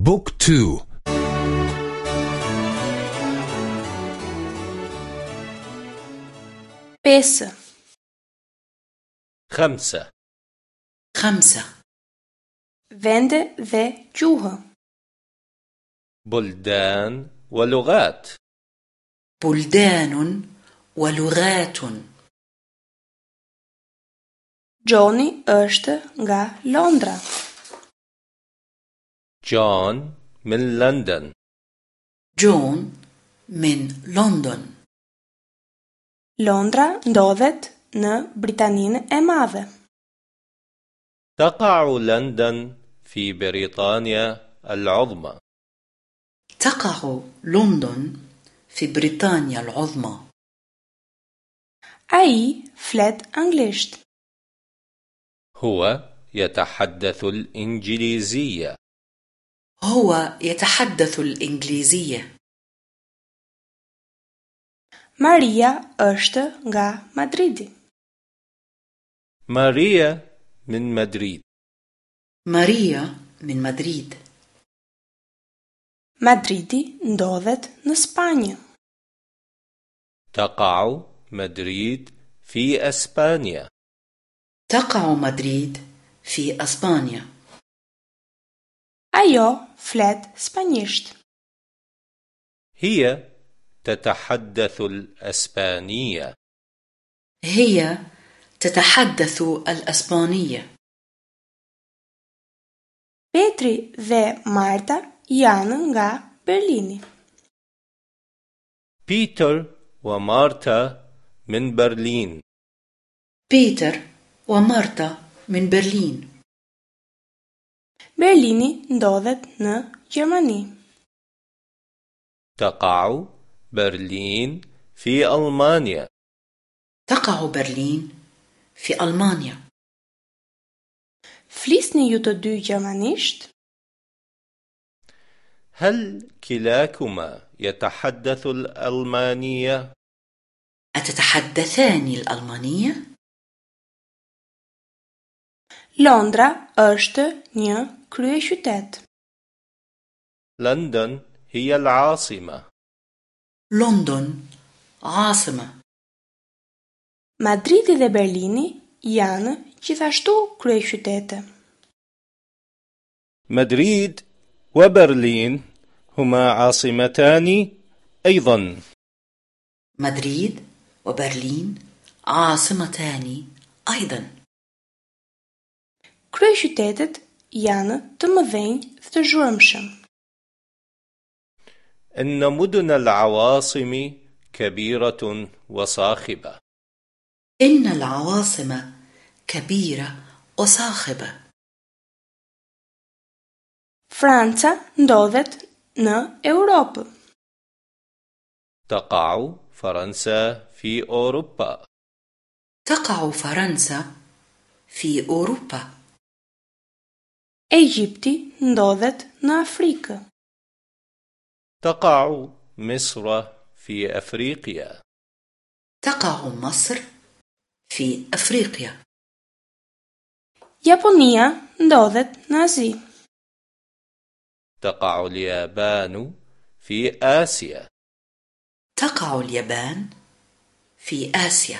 بوك تو بيس خمسة خمسة vende dhe gjuhë بلدان ولغات بلدان ولغات Gjoni është nga Londra. جون من لندن جون من لندن Londra ndodhet në Britaninë e Madhe. تقع لندن في بريطانيا العظمى تقع لندن في بريطانيا العظمى Ai flet anglisht. هو يتحدث الإنجليزية هو يتحدث الإنجليزية. Maria është nga Madridi. ماريا من مدريد ماريا من مدريد Madridi ndodhet në Spanjë. تقع مدريد في أسبانيا تقع مدريد في أسبانيا Ajo flet spanjisht. هي تتحدث الأسبانية هي تتحدث الأسبانية Petri dhe Marta janë nga Berlini. بيتر ومارتا من برلين بيتر ومارتا من برلين Berlini ndodhet në Gjermani. تقع برلين في ألمانيا تقع برلين في ألمانيا Flisni ju të dy gjermanisht? هل كلاكما يتحدث الألمانية؟ أتتحدثان الألمانية؟ Londra është një kryeqytet. لندن هي العاصمة لندن عاصمة Madridi dhe Berlini janë gjithashtu kryeqytete. مدريد وبرلين هما عاصمتان أيضا مدريد وبرلين عاصمتان أيضا Kryeqytetet janë të mëdhenj dhe të zhurmshëm. إن مدن العواصم كبيرة وصاخبة إن العواصم كبيرة وصاخبة Franca ndodhet në Europë. تقع فرنسا في أوروبا تقع فرنسا في أوروبا Egjipti ndodhet në Afrikë. تقع مصر في أفريقيا تقع مصر في أفريقيا Japonia ndodhet në Azi. تقع اليابان في آسيا تقع اليابان في آسيا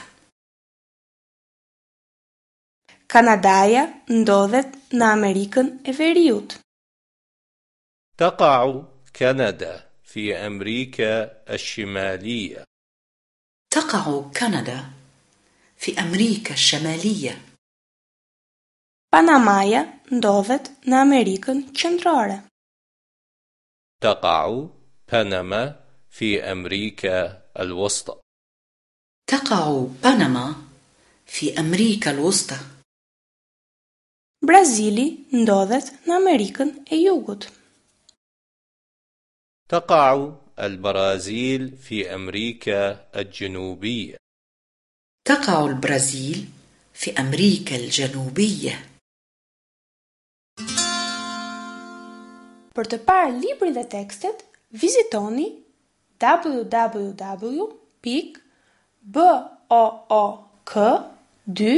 Kanadaja ndodhet në Amerikën e Veriut. تقع كندا في أمريكا الشمالية تقع كندا في أمريكا الشمالية Panamaja ndodhet në Amerikën Qendrore. تقع بنما في أمريكا الوسطى تقع بنما في أمريكا الوسطى Brazili ndodhet në Amerikën e Jugut. تقع البرازيل في أمريكا الجنوبية تقع البرازيل في أمريكا الجنوبية Për të parë librin dhe tekstet, vizitoni www.book2.de